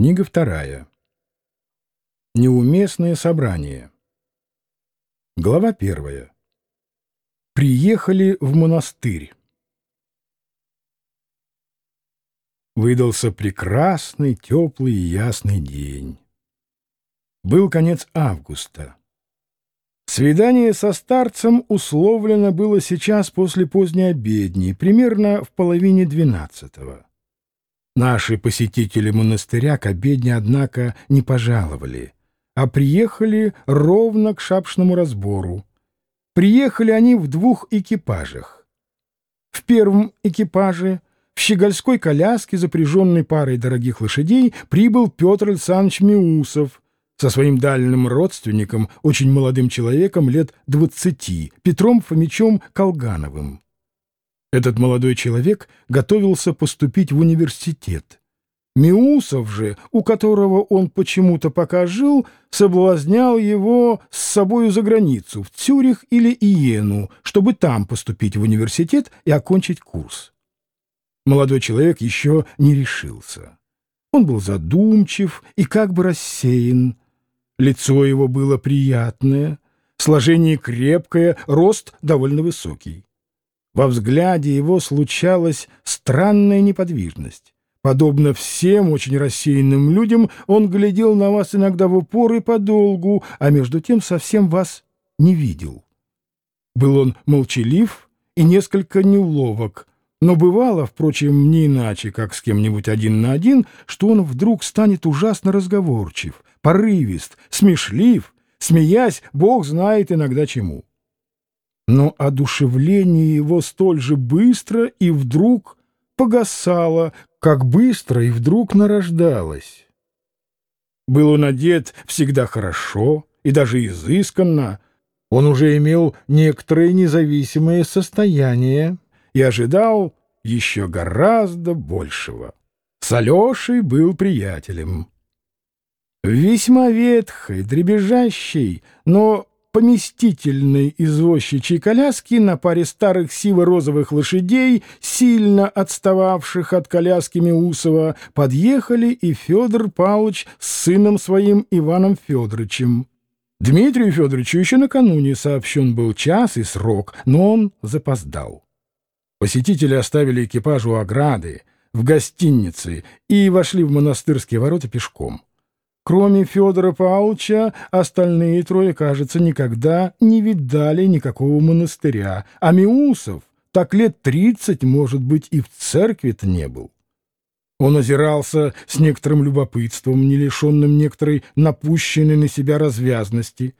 Книга вторая. Неуместное собрание. Глава первая. Приехали в монастырь. Выдался прекрасный, теплый и ясный день. Был конец августа. Свидание со старцем условлено было сейчас после поздней обедни, примерно в половине двенадцатого. Наши посетители монастыря к обедне, однако, не пожаловали, а приехали ровно к шапшному разбору. Приехали они в двух экипажах. В первом экипаже, в щегольской коляске, запряженной парой дорогих лошадей, прибыл Петр Александрович Миусов со своим дальним родственником, очень молодым человеком лет двадцати, Петром Фомичом Колгановым. Этот молодой человек готовился поступить в университет. Миусов же, у которого он почему-то пока жил, соблазнял его с собою за границу, в Цюрих или Иену, чтобы там поступить в университет и окончить курс. Молодой человек еще не решился. Он был задумчив и как бы рассеян. Лицо его было приятное, сложение крепкое, рост довольно высокий. Во взгляде его случалась странная неподвижность. Подобно всем очень рассеянным людям, он глядел на вас иногда в упор и подолгу, а между тем совсем вас не видел. Был он молчалив и несколько неловок, но бывало, впрочем, не иначе, как с кем-нибудь один на один, что он вдруг станет ужасно разговорчив, порывист, смешлив, смеясь, бог знает иногда чему но одушевление его столь же быстро и вдруг погасало, как быстро и вдруг нарождалось. Был он одет всегда хорошо и даже изысканно, он уже имел некоторое независимое состояние и ожидал еще гораздо большего. С Алешей был приятелем. Весьма ветхой, дребезжащей, но поместительной извозчичьей коляски на паре старых сиво-розовых лошадей, сильно отстававших от коляски Миусова, подъехали и Федор Павлович с сыном своим Иваном Федоровичем. Дмитрию Федоровичу еще накануне сообщен был час и срок, но он запоздал. Посетители оставили экипаж у ограды, в гостинице и вошли в монастырские ворота пешком. Кроме Федора Павловича, остальные трое, кажется, никогда не видали никакого монастыря, а Миусов так лет тридцать, может быть, и в церкви-то не был. Он озирался с некоторым любопытством, не лишенным некоторой напущенной на себя развязности,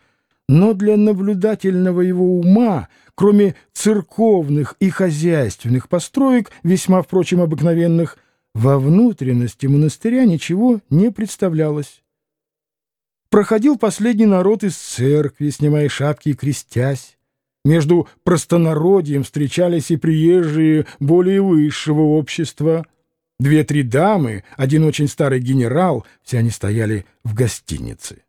но для наблюдательного его ума, кроме церковных и хозяйственных построек, весьма, впрочем, обыкновенных, во внутренности монастыря ничего не представлялось проходил последний народ из церкви, снимая шапки и крестясь. Между простонародьем встречались и приезжие более высшего общества. Две-три дамы, один очень старый генерал, все они стояли в гостинице.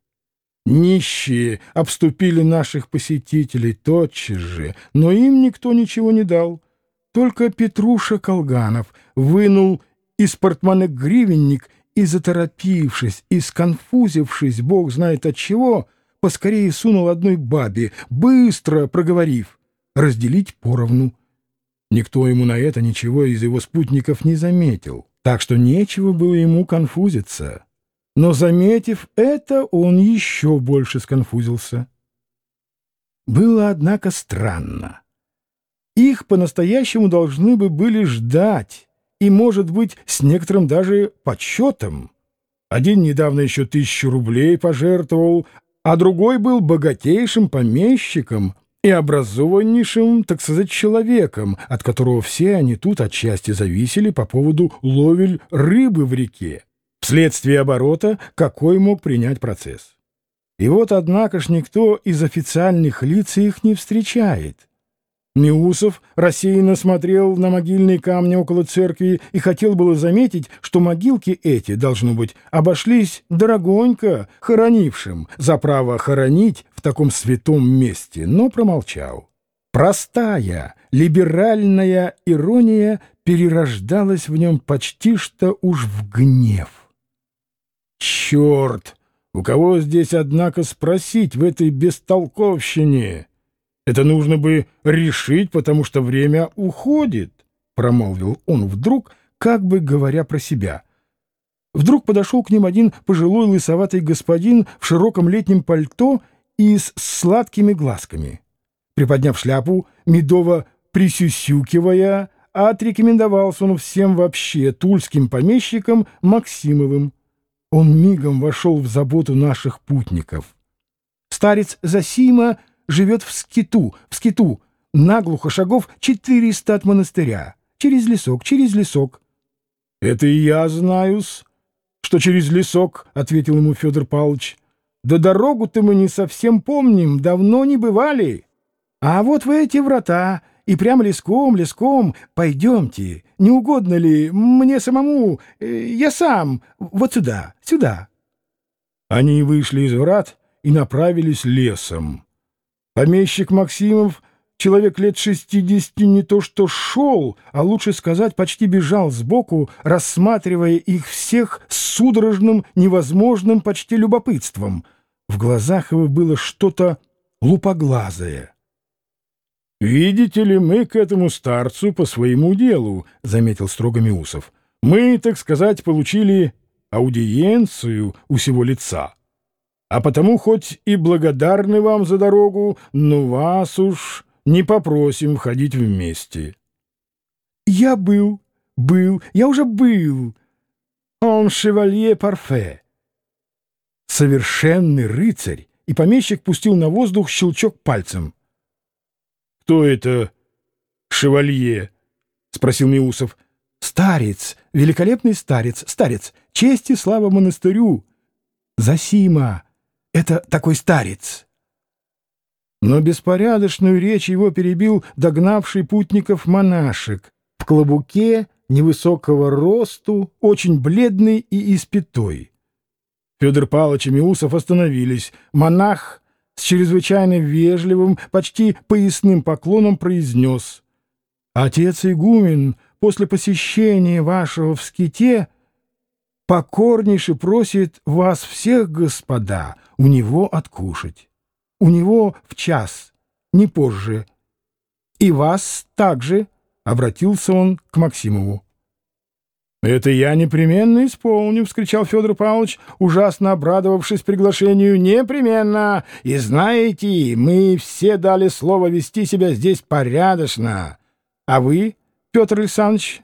Нищие обступили наших посетителей тотчас же, но им никто ничего не дал. Только Петруша Колганов вынул из портмоне гривенник и, заторопившись и сконфузившись, бог знает от чего, поскорее сунул одной бабе, быстро проговорив «разделить поровну». Никто ему на это ничего из его спутников не заметил, так что нечего было ему конфузиться. Но, заметив это, он еще больше сконфузился. Было, однако, странно. Их по-настоящему должны бы были ждать, и, может быть, с некоторым даже подсчетом. Один недавно еще тысячу рублей пожертвовал, а другой был богатейшим помещиком и образованнейшим, так сказать, человеком, от которого все они тут отчасти зависели по поводу ловель рыбы в реке, вследствие оборота, какой мог принять процесс. И вот, однако ж, никто из официальных лиц их не встречает — Миусов рассеянно смотрел на могильные камни около церкви и хотел было заметить, что могилки эти, должно быть, обошлись дорогонько хоронившим за право хоронить в таком святом месте, но промолчал. Простая, либеральная ирония перерождалась в нем почти что уж в гнев. Черт! У кого здесь, однако, спросить в этой бестолковщине? Это нужно бы решить, потому что время уходит, — промолвил он вдруг, как бы говоря про себя. Вдруг подошел к ним один пожилой лысоватый господин в широком летнем пальто и с сладкими глазками. Приподняв шляпу, медово присюсюкивая, отрекомендовался он всем вообще тульским помещикам Максимовым. Он мигом вошел в заботу наших путников. Старец Засима живет в скиту, в скиту, наглухо шагов четыреста от монастыря, через лесок, через лесок. — Это и я знаю-с, что через лесок, — ответил ему Федор Павлович. — Да дорогу-то мы не совсем помним, давно не бывали. А вот в эти врата и прямо леском, леском пойдемте. Не угодно ли мне самому? Э, я сам. Вот сюда, сюда. Они вышли из врат и направились лесом. Помещик Максимов, человек лет шестидесяти, не то что шел, а лучше сказать, почти бежал сбоку, рассматривая их всех с судорожным, невозможным почти любопытством. В глазах его было что-то лупоглазое. «Видите ли, мы к этому старцу по своему делу», — заметил строго Миусов. «Мы, так сказать, получили аудиенцию у сего лица. А потому хоть и благодарны вам за дорогу, но вас уж не попросим входить вместе». «Я был, был, я уже был. Он шевалье парфе». Совершенный рыцарь, и помещик пустил на воздух щелчок пальцем — «Кто это шевалье?» — спросил Миусов. «Старец, великолепный старец, старец, честь и слава монастырю. Засима, это такой старец». Но беспорядочную речь его перебил догнавший путников монашек в клобуке невысокого росту, очень бледный и испятой. Федор Павлович и Миусов остановились. Монах с чрезвычайно вежливым, почти поясным поклоном произнес «Отец Игумен, после посещения вашего в ските покорнейше просит вас всех, господа, у него откушать. У него в час, не позже. И вас также, — обратился он к Максимову. «Это я непременно исполню!» — вскричал Федор Павлович, ужасно обрадовавшись приглашению. «Непременно! И знаете, мы все дали слово вести себя здесь порядочно. А вы, Петр Александрович,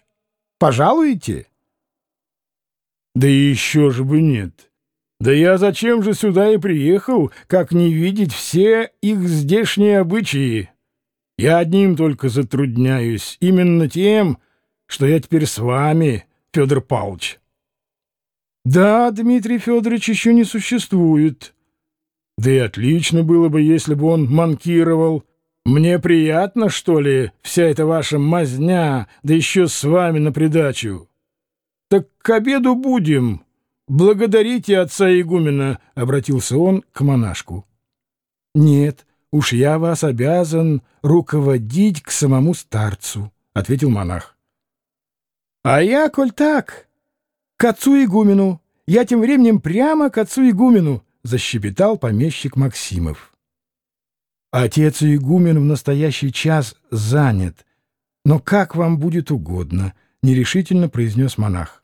пожалуете?» «Да еще же бы нет! Да я зачем же сюда и приехал, как не видеть все их здешние обычаи? Я одним только затрудняюсь, именно тем, что я теперь с вами». Федор Павлович. Да, Дмитрий Федорович еще не существует. Да и отлично было бы, если бы он манкировал. Мне приятно, что ли, вся эта ваша мазня, да еще с вами на придачу. Так к обеду будем. Благодарите отца игумена, — обратился он к монашку. Нет, уж я вас обязан руководить к самому старцу, — ответил монах. А я, коль так, к отцу игумену. Я тем временем прямо к отцу игумену, — защебетал помещик Максимов. Отец игумен в настоящий час занят. Но как вам будет угодно, — нерешительно произнес монах.